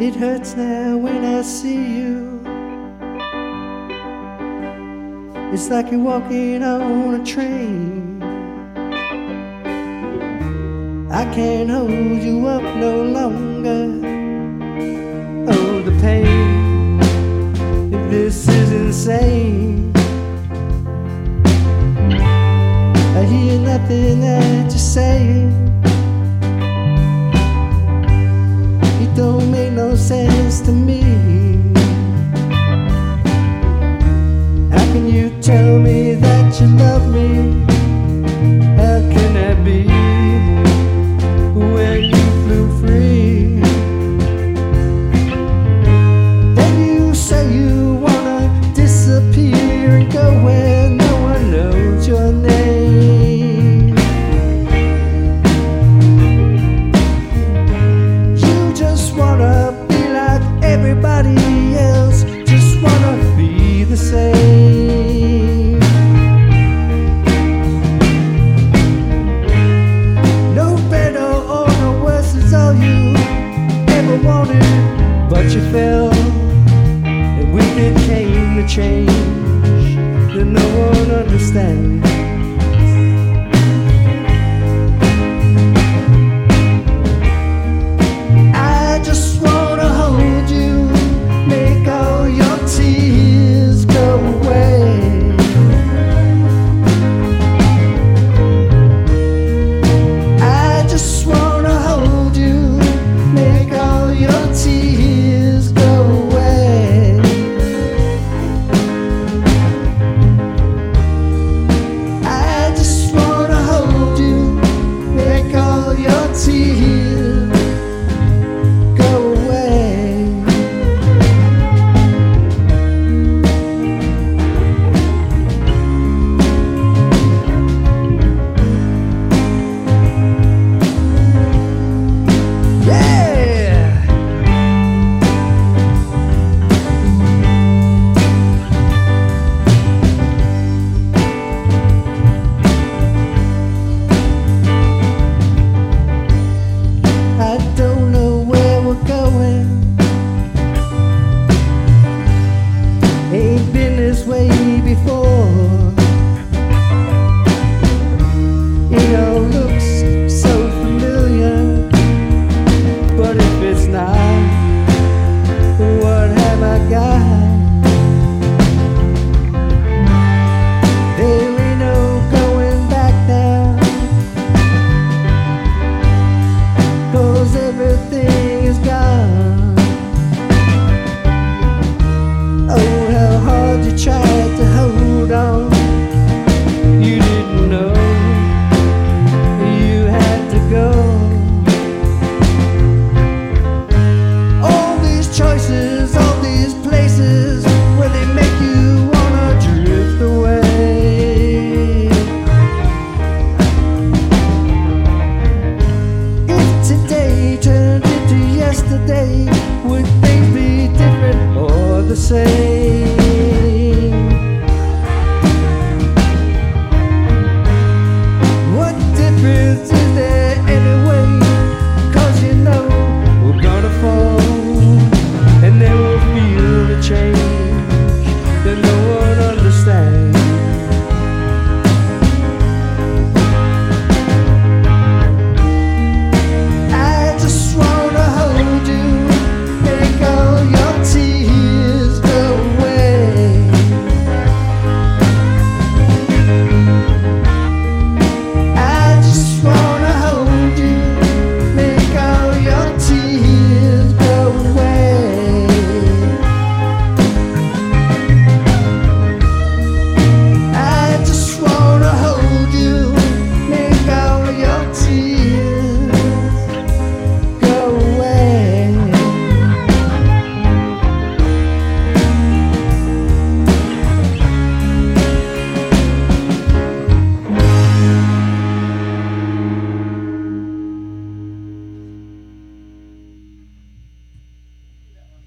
It hurts now when I see you. It's like you're walking on a train. I can't hold you up no longer. Oh, the pain. This is insane. I hear nothing that you're saying. wanted, but you fell. And with it came the change that no one understands. say